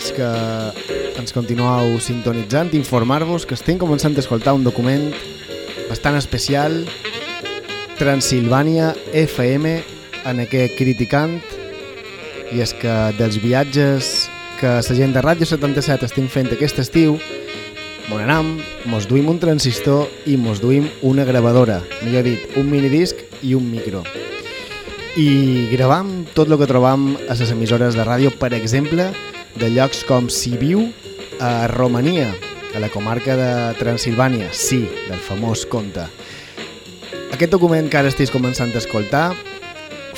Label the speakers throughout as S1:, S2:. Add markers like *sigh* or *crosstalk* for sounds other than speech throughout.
S1: companys que ens continueu sintonitzant, informar-vos que estem començant a escoltar un document bastant especial, Transilvània FM, en aquest criticant, i és que dels viatges que la gent de Ràdio 77 estem fent aquest estiu, Bon anam, mos duim un transistor i mos duim una gravadora, millor dit, un minidisc i un micro. I gravam tot el que trobam a les emissores de ràdio, per exemple, de llocs com Si viu a Romania, a la comarca de Transilvània, sí, del famós conte. Aquest document que ara estiguis començant a escoltar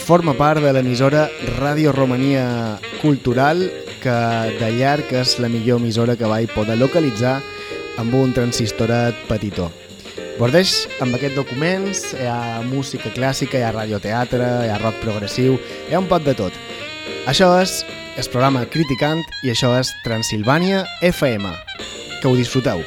S1: forma part de l'emissora Ràdio Romania Cultural, que de llarg és la millor emissora que vaig poder localitzar amb un transistorat petitó. Bordeix amb aquests documents, hi ha música clàssica, hi ha radioteatre, hi ha rock progressiu, hi ha un pot de tot. Això és el programa Criticant i això és Transilvània FM. Que ho disfruteu.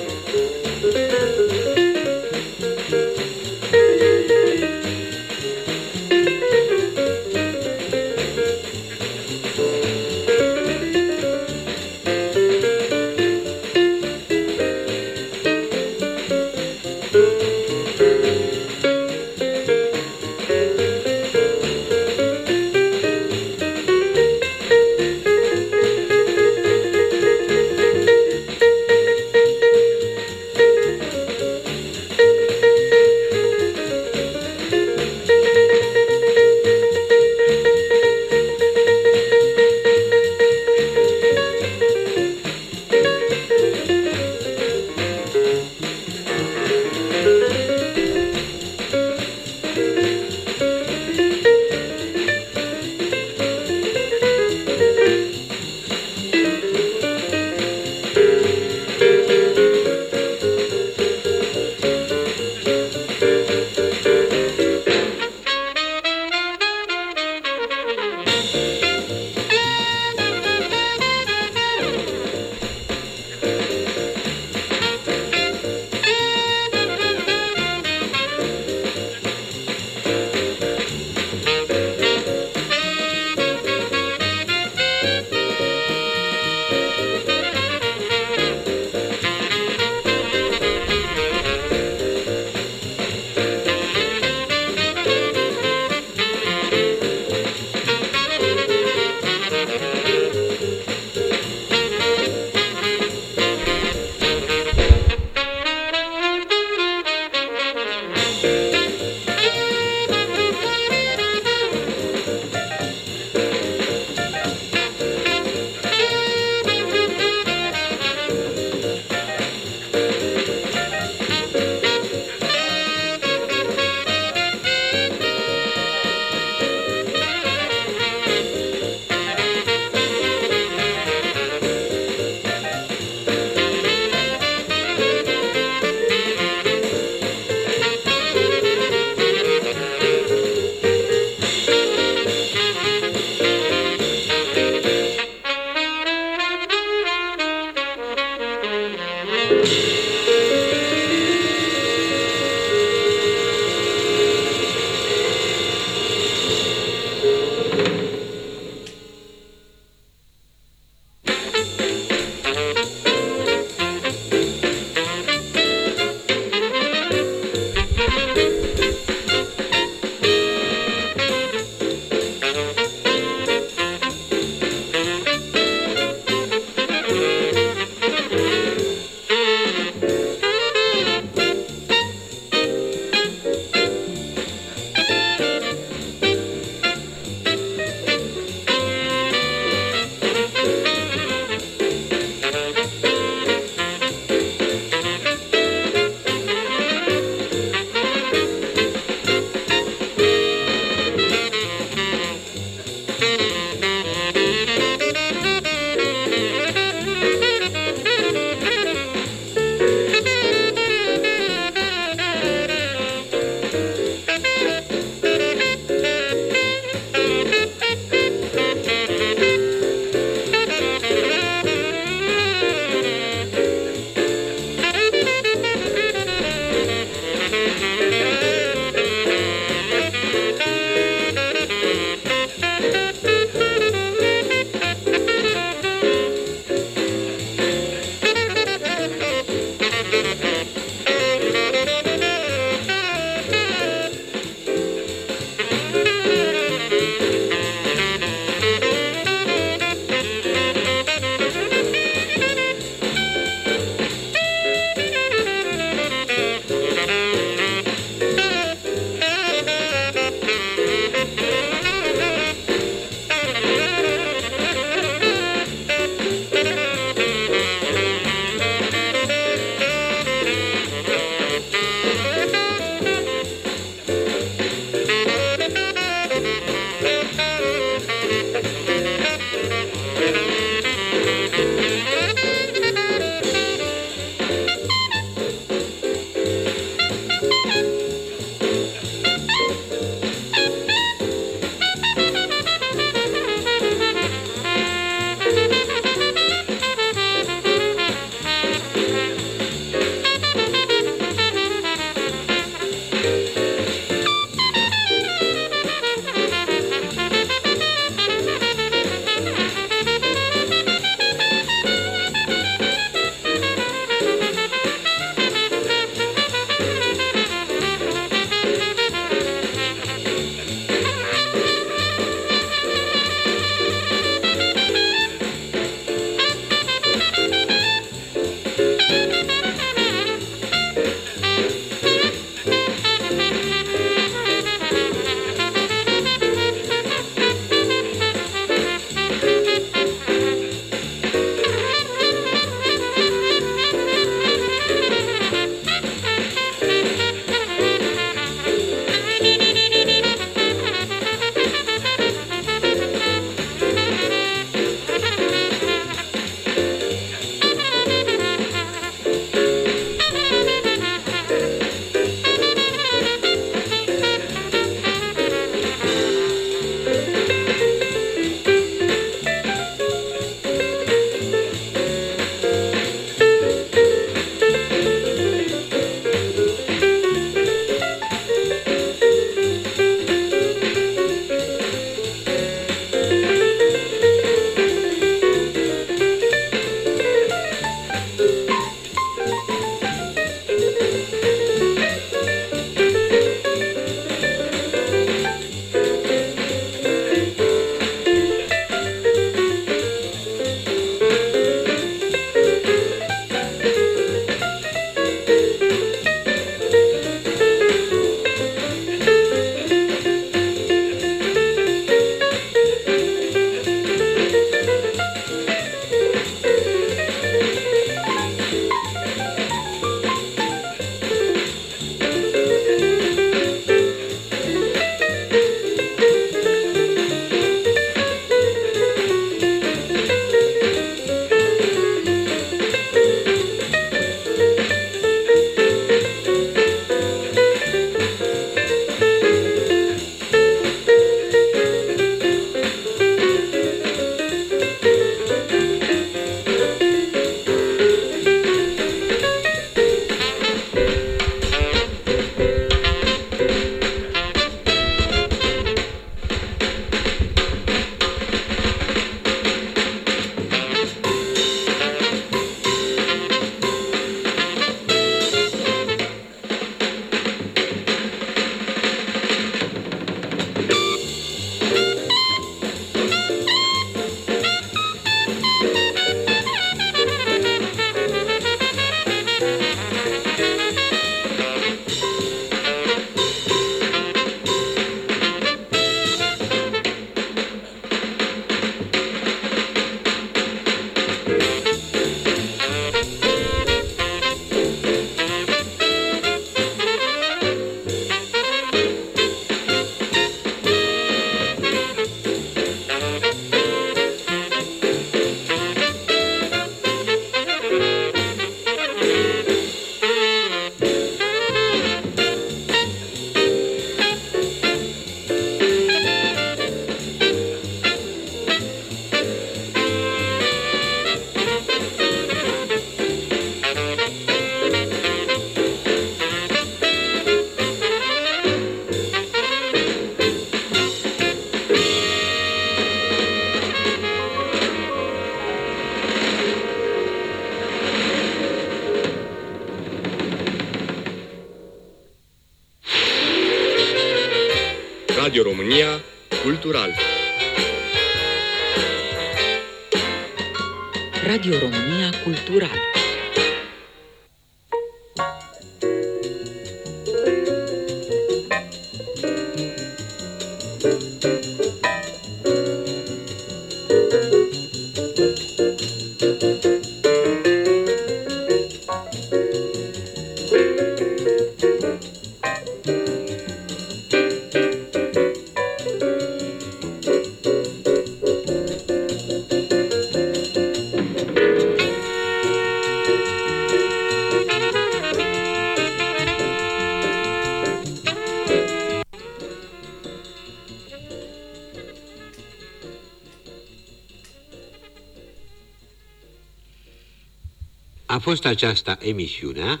S2: A fost aceasta emisiunea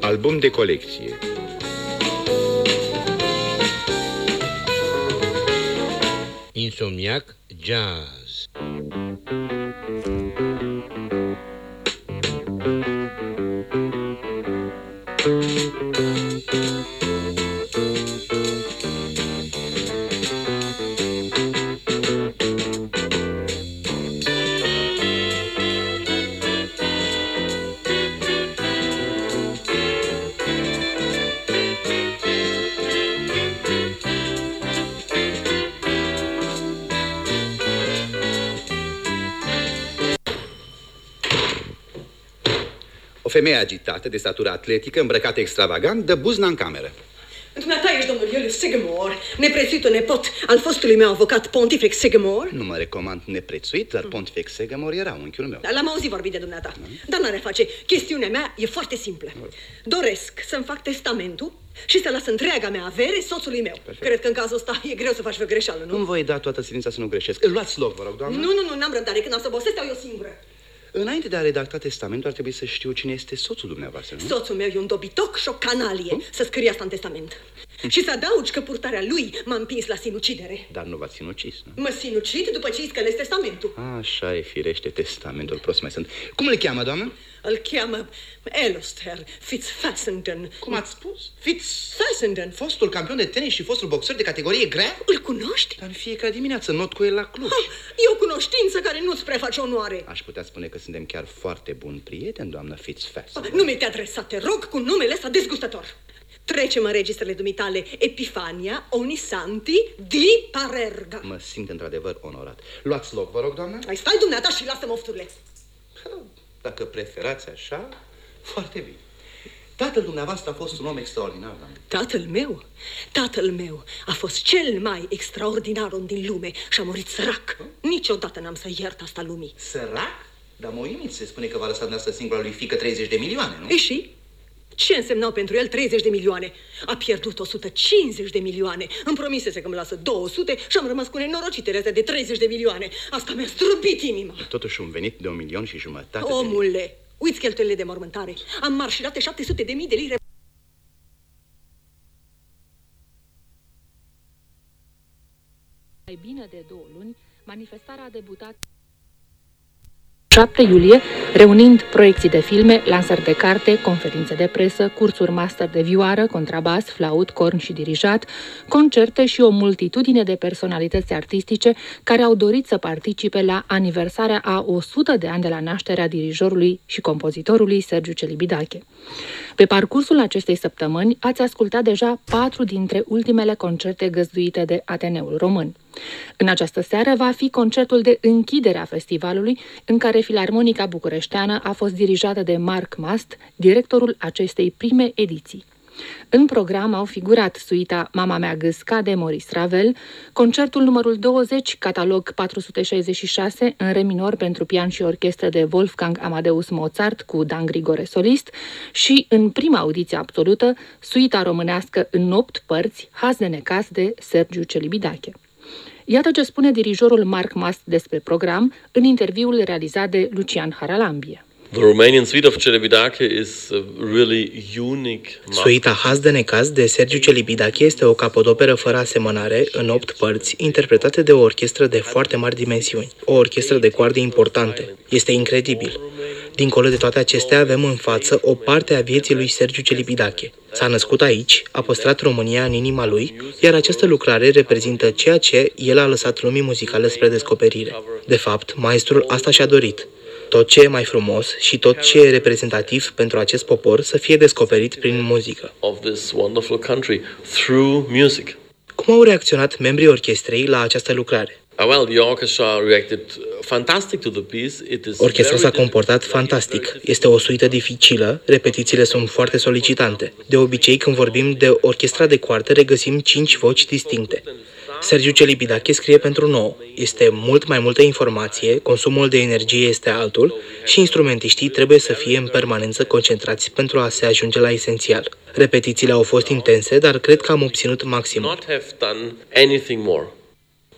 S3: Album de colecție
S2: Insomniac Jazz.
S4: Agitată, de statură atletică, îmbrăcată extravagant, dă buzna în cameră.
S5: Dumneata ești domnul Iulius Segamore, neprețuitul nepot al fostului meu avocat Pontifex Segamore.
S4: Nu mă recomand neprețuit, dar Pontifex Segamore era unchiul meu.
S5: Dar L-am auzit vorbi de dumneata. Dar n-are face. Chestiunea mea e foarte simplă. Doresc să-mi fac testamentul și să las întreaga mea avere soțului meu. Cred că în cazul ăsta e greu să faci vreo greșeală, nu?
S4: Nu voi da toată silința să nu greșesc. Luați loc, vă rog, doamnă.
S5: Nu, nu, nu, n-am răbdare. Când am să bosesc, stau eu singură.
S4: Înainte de a redacta testamentul, ar trebui să știu cine este soțul dumneavoastră, nu?
S5: Soțul meu e un dobitoc și o canalie să scrie asta în testament. Și să adaugi că purtarea lui m-a împins la sinucidere.
S4: Dar nu v-ați sinucis, nu?
S5: Mă sinucid după ce îi scălesc testamentul.
S4: Așa e firește testamentul, prost mai sunt. Cum le cheamă, doamnă?
S5: Îl cheamă Eloster Fitzfassenden.
S4: Cum ați spus? Fitz,
S5: Fassenden.
S4: fostul campion de tenis și fostul boxer de categorie grea?
S5: Îl cunoști?
S4: Dar în fiecare dimineață not cu el la Cluj.
S5: Ah, E o cunoștință care nu-ți preface onoare.
S4: Aș putea spune că suntem chiar foarte buni prieteni, doamnă Fitzfass.
S5: Nu mi-te adresa, te rog, cu numele ăsta dezgustător. Trecem în registrele dumitale Epifania Onisanti di Parerga.
S4: Mă simt într-adevăr onorat. Luați loc, vă rog, doamnă.
S5: Ai stai dumneata și lasă mofturile.
S4: Dacă preferați așa, foarte bine. Tatăl dumneavoastră a fost un om extraordinar, doamnă.
S5: Tatăl meu, tatăl meu a fost cel mai extraordinar om din lume și a murit sărac. Niciodată n-am să iert asta lumii.
S4: Sărac? Dar mă uimiți, se spune că v-a lăsat dumneavoastră singura lui fică 30 de milioane, nu?
S5: E și? Ce însemnau pentru el 30 de milioane? A pierdut 150 de milioane. Îmi promisese că îmi lasă 200 și am rămas cu nenorocitele astea de 30 de milioane. Asta mi-a străbit inima.
S4: Totuși un venit de un milion și jumătate de...
S5: Omule, uiți cheltuielile de mormântare. Am marșirate 700 de mii de lire.
S6: mai bine de două luni, manifestarea a debutat 7 iulie, reunind proiecții de filme, lansări de carte, conferințe de presă, cursuri master de vioară, contrabas, flaut, corn și dirijat, concerte și o multitudine de personalități artistice care au dorit să participe la aniversarea a 100 de ani de la nașterea dirijorului și compozitorului Sergiu Celibidache. Pe parcursul acestei săptămâni ați ascultat deja patru dintre ultimele concerte găzduite de Ateneul Român. În această seară va fi concertul de închidere a festivalului, în care Filarmonica Bucureșteană a fost dirijată de Marc Mast, directorul acestei prime ediții. În program au figurat suita Mama mea gâsca de Maurice Ravel, concertul numărul 20, catalog 466, în re minor pentru pian și orchestră de Wolfgang Amadeus Mozart cu Dan Grigore solist și, în prima audiție absolută, suita românească în 8 părți, Haz de necas de Sergiu Celibidache. Iată ce spune dirijorul Marc Mast despre program în interviul realizat de Lucian Haralambie.
S7: The Romanian suite of Celebidache is a really unique
S8: Suita Haz de Necaz de Sergiu Celibidache este o capodoperă fără asemănare, în opt părți, interpretate de o orchestră de foarte mari dimensiuni. O orchestră de coarde importante. Este incredibil. Dincolo de toate acestea, avem în față o parte a vieții lui Sergiu Celibidache. S-a născut aici, a păstrat România în inima lui, iar această lucrare reprezintă ceea ce el a lăsat lumii muzicale spre descoperire. De fapt, maestrul asta și-a dorit. Tot ce e mai frumos și tot ce e reprezentativ pentru acest popor să fie descoperit prin muzică.
S7: of this wonderful country through music.
S8: Cum au reacționat membrii orchestrei la această lucrare?
S7: Uh, well, the orchestra reacted uh, fantastic to the piece. It is
S8: Orchestra s-a
S7: very
S8: comportat
S7: difficult,
S8: fantastic. Este o suită dificilă, repetițiile sunt foarte solicitante. De obicei, când vorbim de orchestra de coartă, regăsim cinci voci distincte. Sergiu Celibidache scrie pentru nouă. Este mult mai multă informație, consumul de energie este altul și instrumentiștii trebuie să fie în permanență concentrați pentru a se ajunge la esențial. Repetițiile au fost intense, dar cred că am obținut maximum.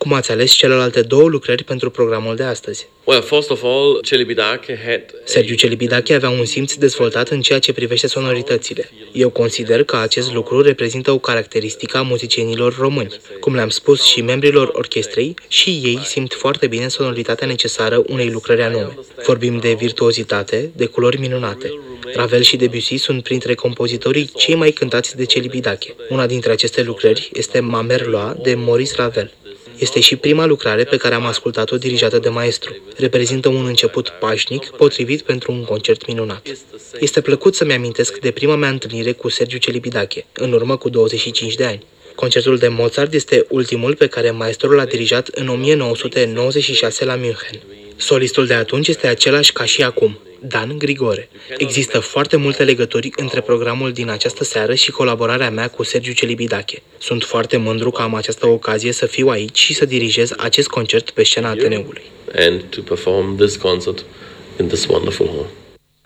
S8: Cum ați ales celelalte două lucrări pentru programul de astăzi?
S7: Well, first of all, Celibidache had
S8: Sergiu Celibidache avea un simț dezvoltat în ceea ce privește sonoritățile. Eu consider că acest lucru reprezintă o caracteristică a muzicienilor români. Cum le-am spus și membrilor orchestrei, și ei simt foarte bine sonoritatea necesară unei lucrări anume. Vorbim de virtuozitate, de culori minunate. Ravel și Debussy sunt printre compozitorii cei mai cântați de Celibidache. Una dintre aceste lucrări este Mamerloa de Maurice Ravel. Este și prima lucrare pe care am ascultat-o dirijată de maestru. Reprezintă un început pașnic, potrivit pentru un concert minunat. Este plăcut să-mi amintesc de prima mea întâlnire cu Sergiu Celibidache, în urmă cu 25 de ani. Concertul de Mozart este ultimul pe care maestrul l-a dirijat în 1996 la München. Solistul de atunci este același ca și acum, Dan Grigore. Există foarte multe legături între programul din această seară și colaborarea mea cu Sergiu Celibidache. Sunt foarte mândru că am această ocazie să fiu aici și să dirigez acest concert pe scena Ateneului.
S7: and to perform this concert in this wonderful hall.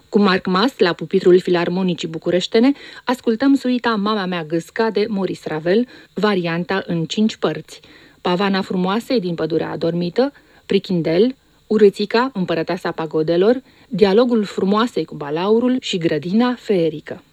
S6: Cu Marc Mas, la pupitrul Filarmonicii Bucureștene, ascultăm suita Mama mea gâsca de Maurice Ravel, varianta în cinci părți. Pavana frumoasă din pădurea adormită, Prichindel, Urâțica, împărăteasa pagodelor, dialogul frumoasei cu balaurul și grădina feerică.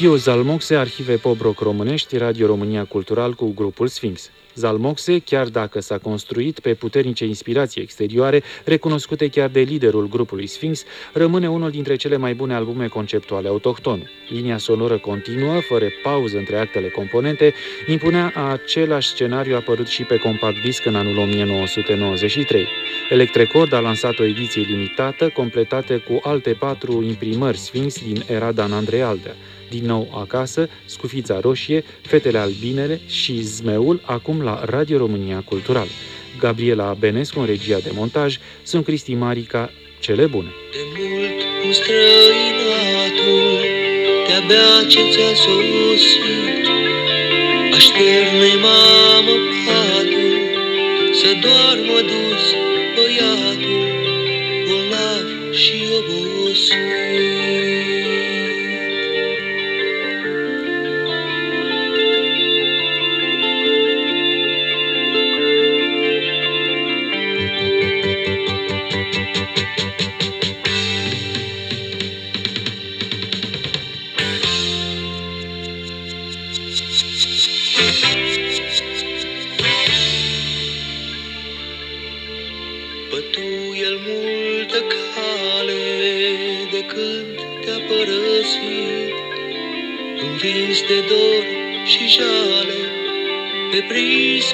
S9: Elpiu Zalmoxe, Arhive Pobroc Românești, Radio România Cultural cu grupul Sphinx. Zalmoxe, chiar dacă s-a construit pe puternice inspirații exterioare, recunoscute chiar de liderul grupului Sphinx, rămâne unul dintre cele mai bune albume conceptuale autohtone. Linia sonoră continuă, fără pauză între actele componente, impunea același scenariu apărut și pe compact disc în anul 1993. Electrecord a lansat o ediție limitată, completată cu alte patru imprimări Sphinx din era Dan Andrei Aldea. Din nou acasă, Scufița Roșie, Fetele Albinele și Zmeul, acum la Radio România Cultural. Gabriela Benescu în regia de montaj, sunt Cristi Marica, cele bune!
S10: De mult cu străinatul, de-abia ce ți-a sosit, Așterne, mamă, patul, să doarmă dus băiatul,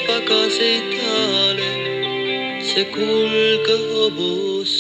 S11: pagaseid jaale,
S12: see kulge hobus.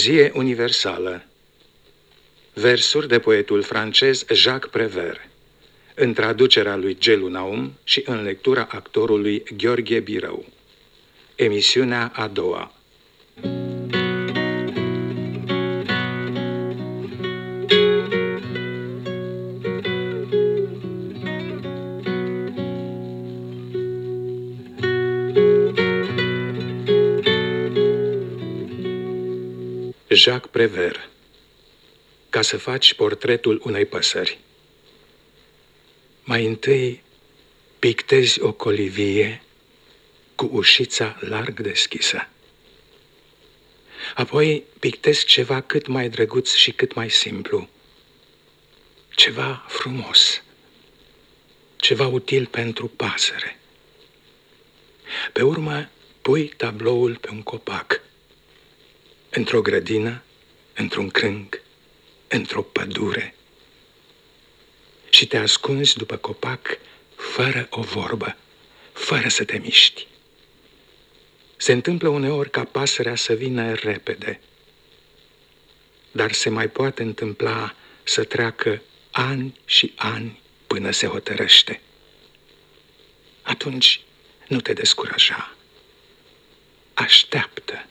S13: Poezie universală Versuri de poetul francez Jacques Prévert în traducerea lui Gelu Naum și în lectura actorului Gheorghe Birău. Emisiunea a doua. Jacques Prévert Ca să faci portretul unei păsări. Mai întâi pictezi o colivie cu ușița larg deschisă. Apoi pictezi ceva cât mai drăguț și cât mai simplu. Ceva frumos. Ceva util pentru pasăre. Pe urmă, pui tabloul pe un copac. Într-o grădină, într-un crâng, într-o pădure. Și te ascunzi după copac fără o vorbă, fără să te miști. Se întâmplă uneori ca pasărea să vină repede, dar se mai poate întâmpla să treacă ani și ani până se hotărăște. Atunci nu te descuraja. Așteaptă.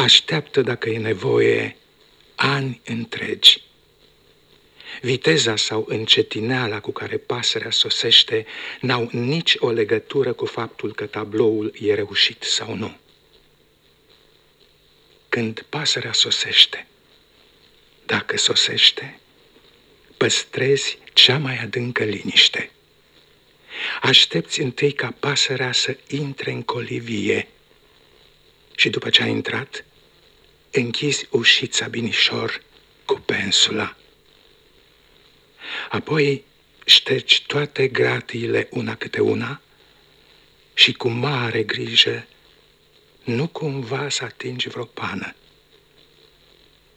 S13: Așteaptă dacă e nevoie ani întregi. Viteza sau încetineala cu care pasărea sosește n-au nici o legătură cu faptul că tabloul e reușit sau nu. Când pasărea sosește, dacă sosește, păstrezi cea mai adâncă liniște. Aștepți întâi ca pasărea să intre în colivie și după ce a intrat, închizi ușița binișor cu pensula. Apoi ștergi toate gratiile una câte una și cu mare grijă nu cumva să atingi vreo pană.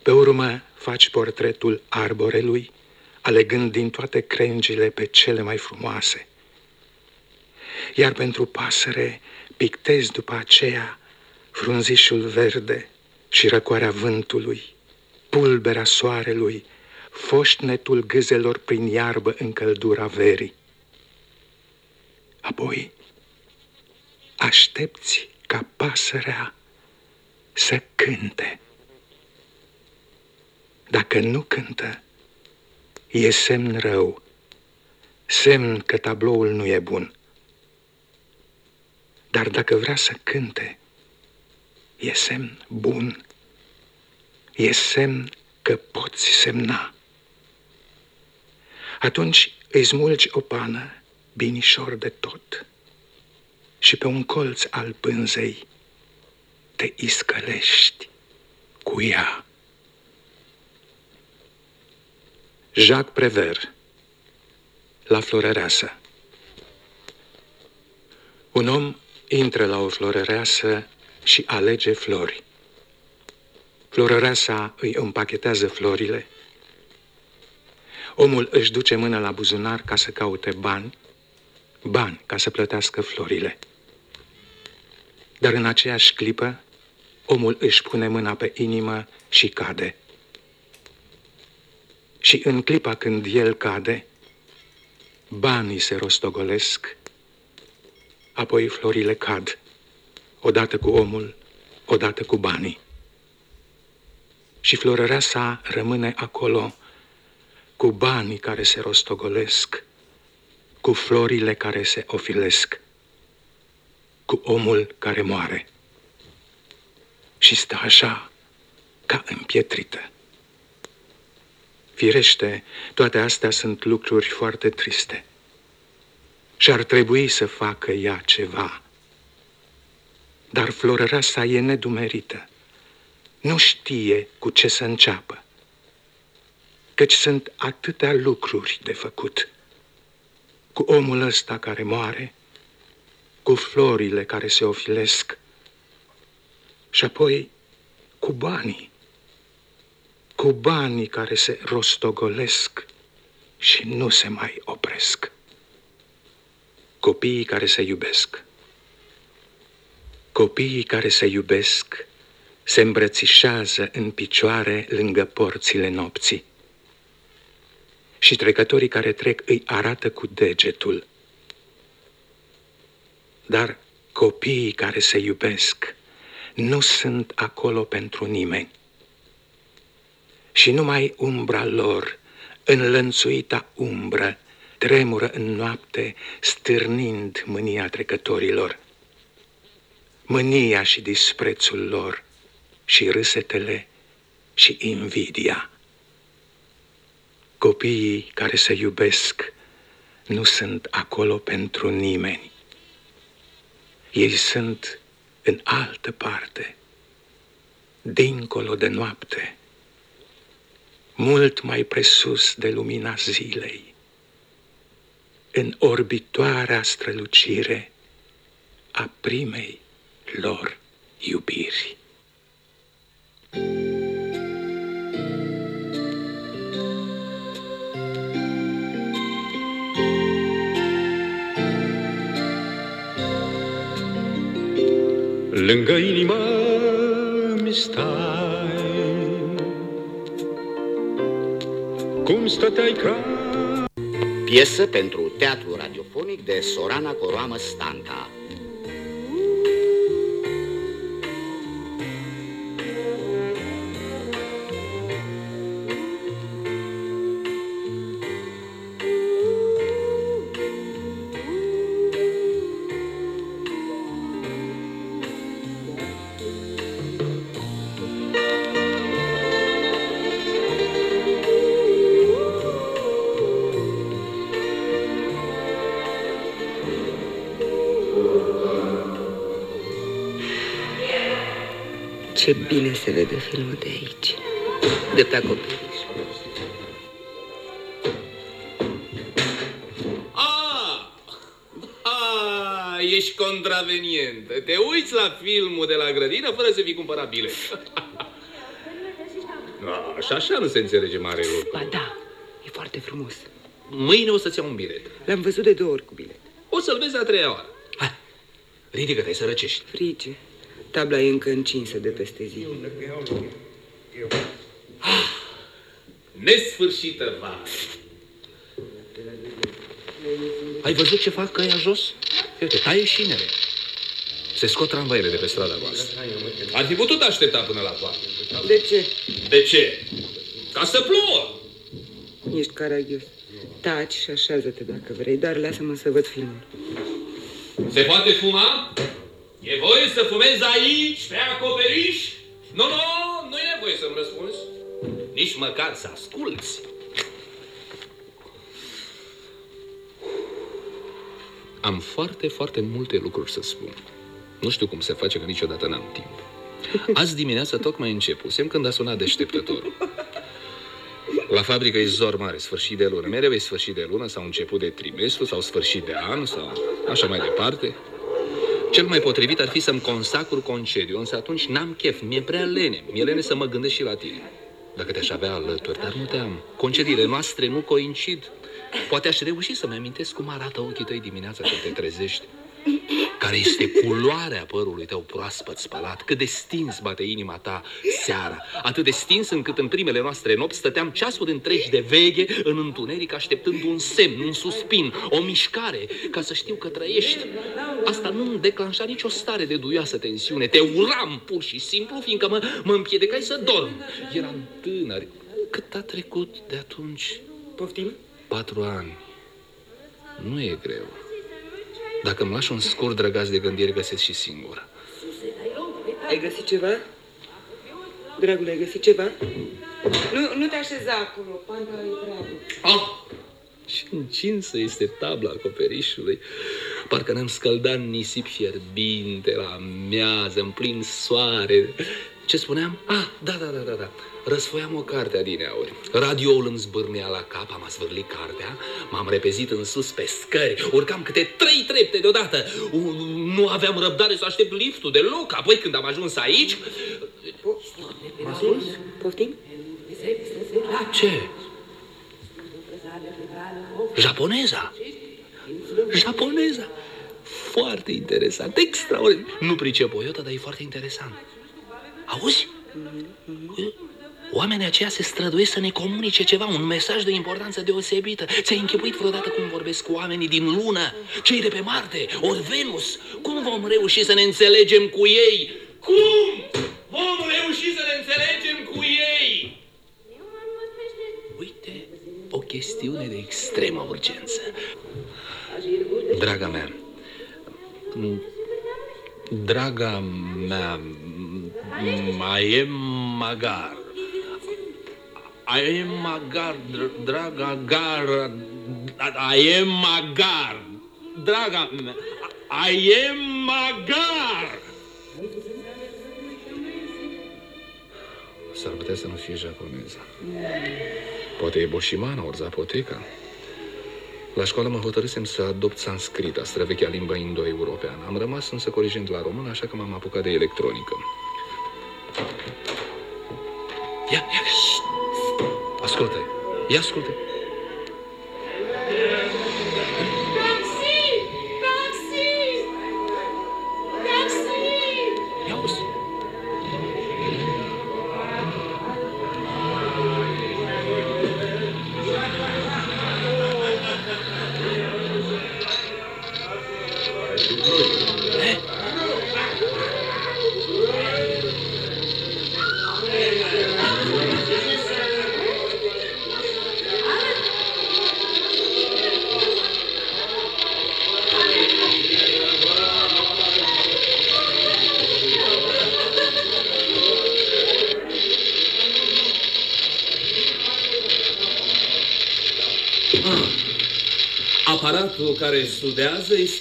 S13: Pe urmă faci portretul arborelui, alegând din toate crengile pe cele mai frumoase. Iar pentru pasăre pictezi după aceea frunzișul verde și răcoarea vântului, pulberea soarelui, foșnetul gâzelor prin iarbă în căldura verii. Apoi aștepți ca pasărea să cânte. Dacă nu cântă, e semn rău, semn că tabloul nu e bun. Dar dacă vrea să cânte, e semn bun, e semn că poți semna. Atunci îi smulgi o pană binișor de tot și pe un colț al pânzei te iscălești cu ea. Jacques Prévert La florăreasă Un om intră la o florăreasă și alege flori. Florăreasa îi împachetează florile. Omul își duce mâna la buzunar ca să caute bani, bani ca să plătească florile. Dar în aceeași clipă omul își pune mâna pe inimă și cade. Și în clipa când el cade, banii se rostogolesc, apoi florile cad, odată cu omul, odată cu banii. Și florărea sa rămâne acolo, cu banii care se rostogolesc, cu florile care se ofilesc, cu omul care moare. Și stă așa, ca împietrită. Firește, toate astea sunt lucruri foarte triste. Și ar trebui să facă ea ceva. Dar florărea sa e nedumerită. Nu știe cu ce să înceapă. Căci sunt atâtea lucruri de făcut. Cu omul ăsta care moare, cu florile care se ofilesc și apoi cu banii cu banii care se rostogolesc și nu se mai opresc. Copiii care se iubesc. Copiii care se iubesc se îmbrățișează în picioare lângă porțile nopții. Și trecătorii care trec îi arată cu degetul. Dar copiii care se iubesc nu sunt acolo pentru nimeni și numai umbra lor, înlănțuita umbră, tremură în noapte, stârnind mânia trecătorilor. Mânia și disprețul lor, și râsetele și invidia. Copiii care se iubesc nu sunt acolo pentru nimeni. Ei sunt în altă parte, dincolo de noapte mult mai presus de lumina zilei, în orbitoarea strălucire a primei lor iubiri.
S14: Lângă inimă mi stai Cum stăteai ca...
S15: Piesă pentru teatru radiofonic de Sorana Coroamă Stanca.
S16: Ce bine se vede filmul de aici, de pe acoperiș.
S17: Ah! Ah, ești contravenientă. Te uiți la filmul de la grădină fără să fi cumpărat bilet. *laughs* Ah, și așa nu se înțelege mare lucru.
S16: Ba da, e foarte frumos.
S17: Mâine o să-ți iau un bilet.
S16: L-am văzut de două ori cu bilet.
S17: O să-l vezi a treia oară. Hai, ridică-te, să răcești.
S16: Frige. Tabla e încă încinsă de peste zi.
S17: Nesfârșită vară. Ai văzut ce fac căia jos? Uite, taie șinele. Se scot tramvaiele de pe strada voastră. Ar fi putut aștepta până la toamnă.
S16: De ce?
S17: De ce? Ca să plouă.
S16: Ești caragios. Taci și așează-te dacă vrei, dar lasă-mă să văd filmul.
S17: Se poate fuma? E voie să fumezi aici, pe acoperiș? Nu, nu, nu e nevoie să-mi răspunzi. Nici măcar să asculți. Am foarte, foarte multe lucruri să spun. Nu știu cum se face că niciodată n-am timp. Azi dimineață tocmai începusem când a sunat deșteptătorul. La fabrică e zor mare, sfârșit de lună. Mereu e sfârșit de lună sau început de trimestru sau sfârșit de an sau așa mai departe. Cel mai potrivit ar fi să-mi consacru concediu, însă atunci n-am chef, mi-e prea lene. Mi-e lene să mă gândesc și la tine. Dacă te-aș avea alături, dar nu te am. Concediile noastre nu coincid. Poate aș reuși să-mi amintesc cum arată ochii tăi dimineața când te trezești. Care este culoarea părului tău proaspăt spălat, cât de stins bate inima ta seara, atât de stins încât în primele noastre nopți stăteam ceasuri întregi de veghe în întuneric așteptând un semn, un suspin, o mișcare, ca să știu că trăiești. Asta nu îmi declanșa nicio stare de duioasă tensiune. Te uram pur și simplu, fiindcă mă, mă împiedecai să dorm. Eram tânăr. Cât a trecut de atunci?
S16: Poftim?
S17: Patru ani. Nu e greu. Dacă îmi lași un scurt drăgaț de gândire, găsesc și singur.
S16: Ai găsit ceva? Dragule, ai găsit ceva? Nu, nu te așeza acolo, panta e prea...
S17: Ah! Și încinsă este tabla acoperișului. Parcă ne-am scăldat în nisip fierbinte la amiază, în plin soare. Ce spuneam? Ah, da, da, da, da, da. Răsfoiam o carte adineauri. Radioul îmi zbârnea la cap, am asvârlit cartea, m-am repezit în sus pe scări, urcam câte trei trepte deodată. U- Nu aveam răbdare să aștept liftul deloc. Apoi când am ajuns aici...
S16: Mă asculți? Poftim?
S17: La ce? Japoneza. Japoneza. Foarte interesant, extraordinar. Nu pricep o iotă, dar e foarte interesant. Auzi? Oamenii aceia se străduiesc să ne comunice ceva, un mesaj de importanță deosebită. Ți-ai închipuit vreodată cum vorbesc cu oamenii din lună, cei de pe Marte, ori Venus? Cum vom reuși să ne înțelegem cu ei? Cum vom reuși să ne înțelegem cu ei? Uite, o chestiune de extremă urgență. Draga mea, m- draga mea, m- mai e magar. Ai magar, dr- draga gar, ai magar, draga mea, ai magar. S-ar putea să nu fie japoneză. Poate e Boshimana ori Zapoteca. La școală mă hotărâsem să adopt sanscrita, străvechea limba indo-europeană. Am rămas însă corijent la română, așa că m-am apucat de electronică. Ascultă, ia ascultă.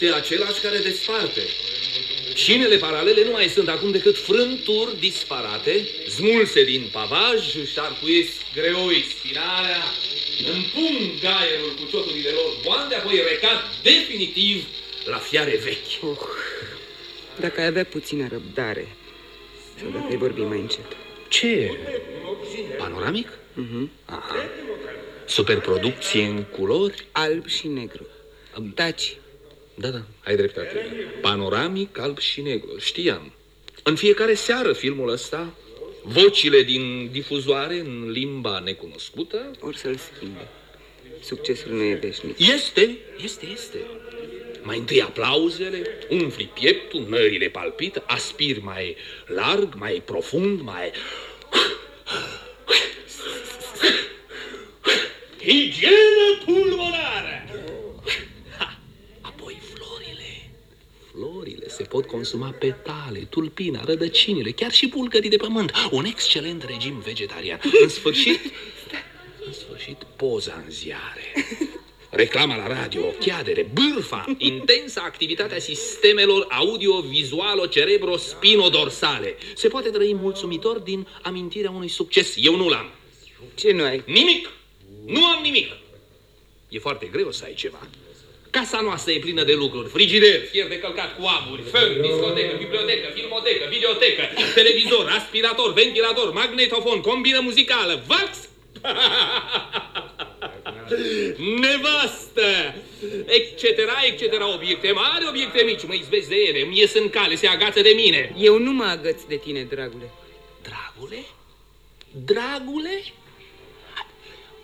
S17: Este același care desparte. Șinele paralele nu mai sunt acum decât frânturi disparate, smulse din pavaj, își șarcuiesc greoi spinarea, împung gaierul cu cioturile lor boande, apoi recad definitiv la fiare vechi.
S16: Oh, dacă ai avea puțină răbdare, sau dacă ai vorbi mai încet.
S17: Ce? Panoramic?
S16: Mhm.
S17: Aha. Superproducție în culori?
S16: Alb și negru. Taci.
S17: Da, da, ai dreptate. Panoramic, alb și negru. Știam. În fiecare seară filmul ăsta, vocile din difuzoare în limba necunoscută...
S16: Or să-l schimbe. Succesul nu e veșnic.
S17: Este, este, este. Mai întâi aplauzele, umfli pieptul, nările palpită, aspiri mai larg, mai profund, mai... Higienă pulmonară! Ha, Apoi florile. Florile se pot consuma petale, tulpina, rădăcinile, chiar și bulgării de pământ. Un excelent regim vegetarian. În sfârșit, *laughs* în sfârșit, poza în ziare. Reclama la radio, chiadere, bârfa, intensă activitatea sistemelor audio-vizualo-cerebro-spinodorsale. Se poate trăi mulțumitor din amintirea unui succes. Eu nu l-am.
S16: Ce nu ai?
S17: Nimic! Nu am nimic! E foarte greu să ai ceva. Casa noastră e plină de lucruri. Frigider, fier de călcat cu aburi, fân, discotecă, bibliotecă, filmotecă, videotecă, televizor, aspirator, ventilator, magnetofon, combină muzicală, vax! *laughs* nevastă, etc., etc., obiecte mari, obiecte mici, mă izbesc de ele, îmi ies în cale, se agață de mine.
S16: Eu nu mă agăț de tine, dragule.
S17: Dragule? Dragule?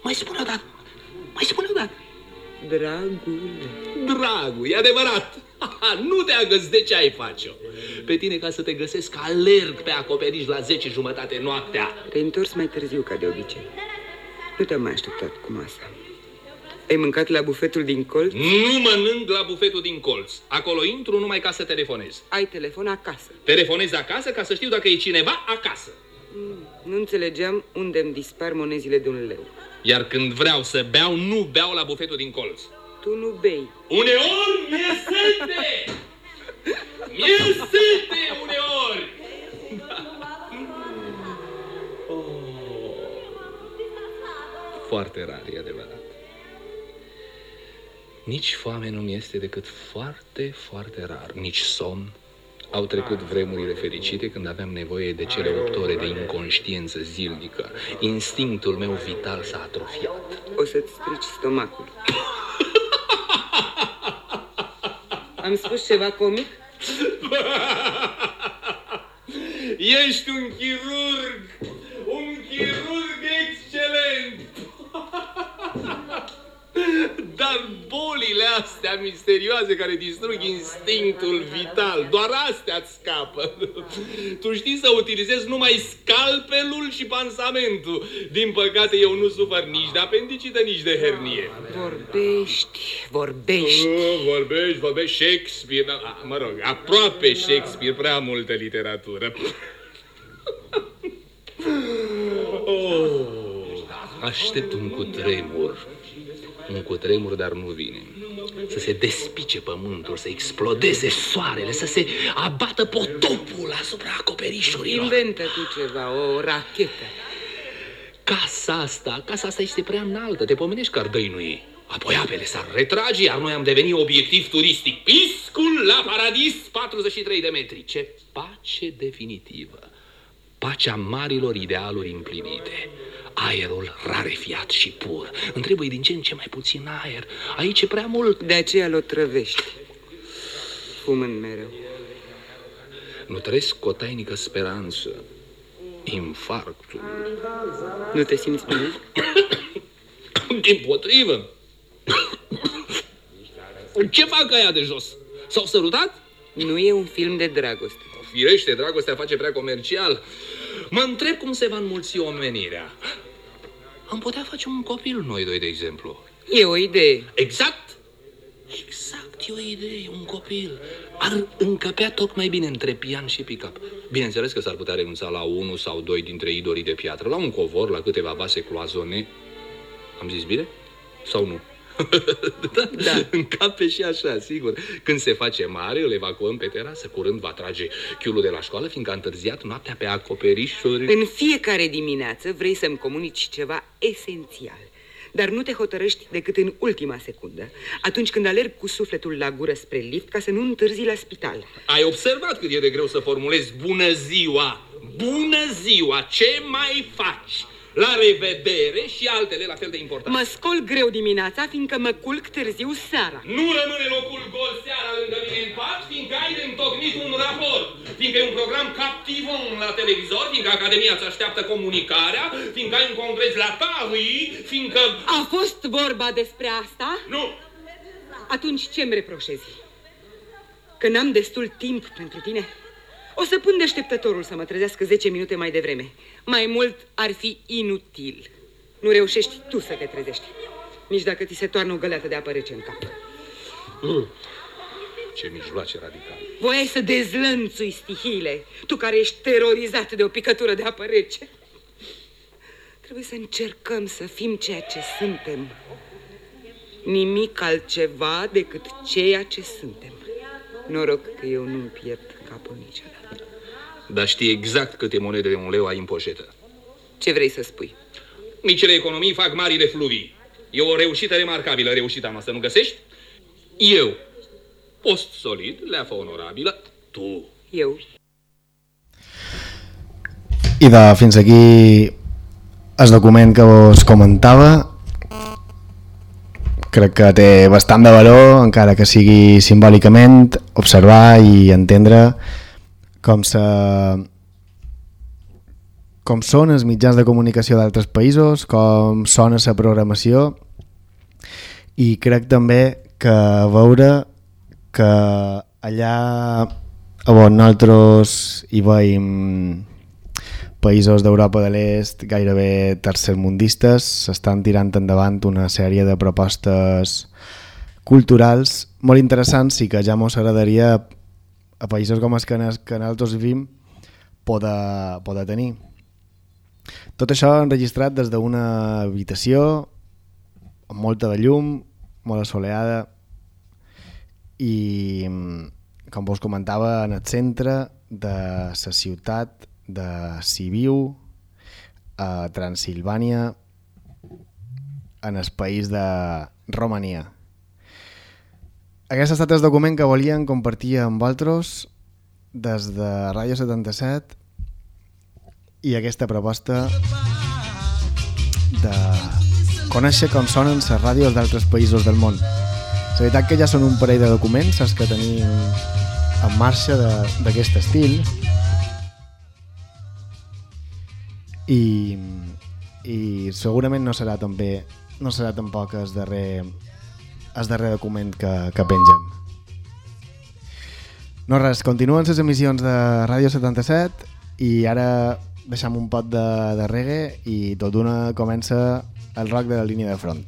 S17: Mai spune o dată, mai spune o dată.
S16: Dragule.
S17: Dragul, e adevărat. Nu te agăți de ce ai face-o. Pe tine ca să te găsesc alerg pe acoperiș la 10 jumătate noaptea.
S16: Te-ai întors mai târziu, ca de obicei. Nu te-am mai așteptat cu masa. Ai mâncat la bufetul din colț?
S17: Nu mănânc la bufetul din colț. Acolo intru numai ca să telefonez.
S16: Ai telefon acasă.
S17: Telefonez acasă ca să știu dacă e cineva acasă.
S16: Nu înțelegeam unde îmi dispar monezile de un leu.
S17: Iar când vreau să beau, nu beau la bufetul din colț.
S16: Tu nu bei.
S17: Uneori mi-e sete! Mi-e sete uneori! Foarte rar, e adevărat. Nici foame nu mi este decât foarte, foarte rar. Nici somn. Au trecut vremurile fericite când aveam nevoie de cele opt ore de inconștiență zilnică. Instinctul meu vital s-a atrofiat.
S16: O să-ți strici stomacul. *laughs* Am spus ceva comic? *laughs*
S17: Ești un chirurg! Un chirurg excelent! *laughs* Dar bolile astea misterioase care distrug instinctul vital, doar astea îți scapă. Tu știi să utilizezi numai scalpelul și pansamentul. Din păcate eu nu sufăr nici de apendicită, nici de hernie.
S16: Vorbești, vorbești.
S17: Oh, vorbești, vorbești Shakespeare, da, mă rog, aproape Shakespeare, prea multă literatură. Oh, aștept un cutremur. Un cutremur, dar nu vine. Să se despice pământul, să explodeze soarele, să se abată potopul asupra acoperișurilor.
S16: Inventă tu ceva, o rachetă.
S17: Casa asta, casa asta este prea înaltă, te pomenești că ar dăinui. Apoi apele s-ar retrage, iar noi am devenit obiectiv turistic. Piscul la paradis, 43 de metri. Ce pace definitivă! Pacea marilor idealuri împlinite. Aerul rarefiat și pur. Îmi trebuie din ce în ce mai puțin aer. Aici e prea mult.
S16: De aceea l-o trăvești. Fumând mereu.
S17: Nu trăiesc cu o tainică speranță. Infarctul.
S16: Nu te simți bine? *coughs*
S17: Din potrivă. Ce fac aia de jos? S-au sărutat?
S16: Nu e un film de dragoste.
S17: Firește, dragostea face prea comercial. Mă întreb cum se va înmulți omenirea. Am putea face un copil noi doi, de exemplu.
S16: E o idee.
S17: Exact! Exact, e o idee, un copil. Ar încăpea tocmai bine între pian și pick-up. Bineînțeles că s-ar putea renunța la unul sau doi dintre idorii de piatră, la un covor, la câteva vase cloazone. Am zis bine? Sau nu? Da, da. *laughs* Încape și așa, sigur. Când se face mare, îl evacuăm pe terasă. Curând va trage chiulul de la școală, fiindcă a întârziat noaptea pe acoperișuri.
S16: În fiecare dimineață vrei să-mi comunici ceva esențial. Dar nu te hotărăști decât în ultima secundă, atunci când alerg cu sufletul la gură spre lift ca să nu întârzi la spital.
S17: Ai observat cât e de greu să formulezi bună ziua? Bună ziua! Ce mai faci? La revedere și altele la fel de importante.
S16: Mă scol greu dimineața, fiindcă mă culc târziu seara.
S17: Nu rămâne locul gol seara lângă mine în pat, fiindcă ai de întocmit un raport, fiindcă e un program captivant la televizor, fiindcă Academia îți așteaptă comunicarea, fiindcă ai un congres la Paris, fiindcă...
S16: A fost vorba despre asta?
S17: Nu!
S16: Atunci ce-mi reproșezi? Că n-am destul timp pentru tine? O să pun deșteptătorul să mă trezească 10 minute mai devreme. Mai mult ar fi inutil. Nu reușești tu să te trezești. Nici dacă ți se toarnă o găleată de apă rece în cap.
S17: Uh, ce mijloace radical.
S16: Voiai să dezlănțui stihiile, tu care ești terorizat de o picătură de apă rece. Trebuie să încercăm să fim ceea ce suntem. Nimic altceva decât ceea ce suntem. Noroc că eu nu-mi pierd capul niciodată.
S17: Dar știi exact câte monede de un leu ai în poșetă.
S16: Ce vrei să spui?
S17: Micile economii fac marile fluvii. E o reușită remarcabilă, reușita noastră, nu găsești? Eu. Post solid, leafă onorabilă, tu.
S16: Eu.
S1: I de fins aquí el document que vos comentava crec que té bastant de valor, encara que sigui simbòlicament, observar i entendre com se com són els mitjans de comunicació d'altres països, com sona la programació. I crec també que veure que allà on nosaltres hi veiem països d'Europa de l'Est gairebé tercermundistes s'estan tirant endavant una sèrie de propostes culturals molt interessants i que ja mos agradaria a països com els que, nosaltres vivim poder tenir. Tot això enregistrat des d'una habitació amb molta de llum, molt assoleada i, com vos comentava, en el centre de la ciutat de Sibiu a Transilvània en el país de Romania. Aquest ha estat el document que volien compartir amb vosaltres des de Ràdio 77 i aquesta proposta de conèixer com sonen les ràdios d'altres països del món. La veritat que ja són un parell de documents els que tenim en marxa d'aquest estil i, i segurament no serà també no serà tampoc el darrer el darrer document que, que pengem no res, continuen les emissions de Ràdio 77 i ara deixem un pot de, de reggae i tot d'una comença el rock de la línia de front.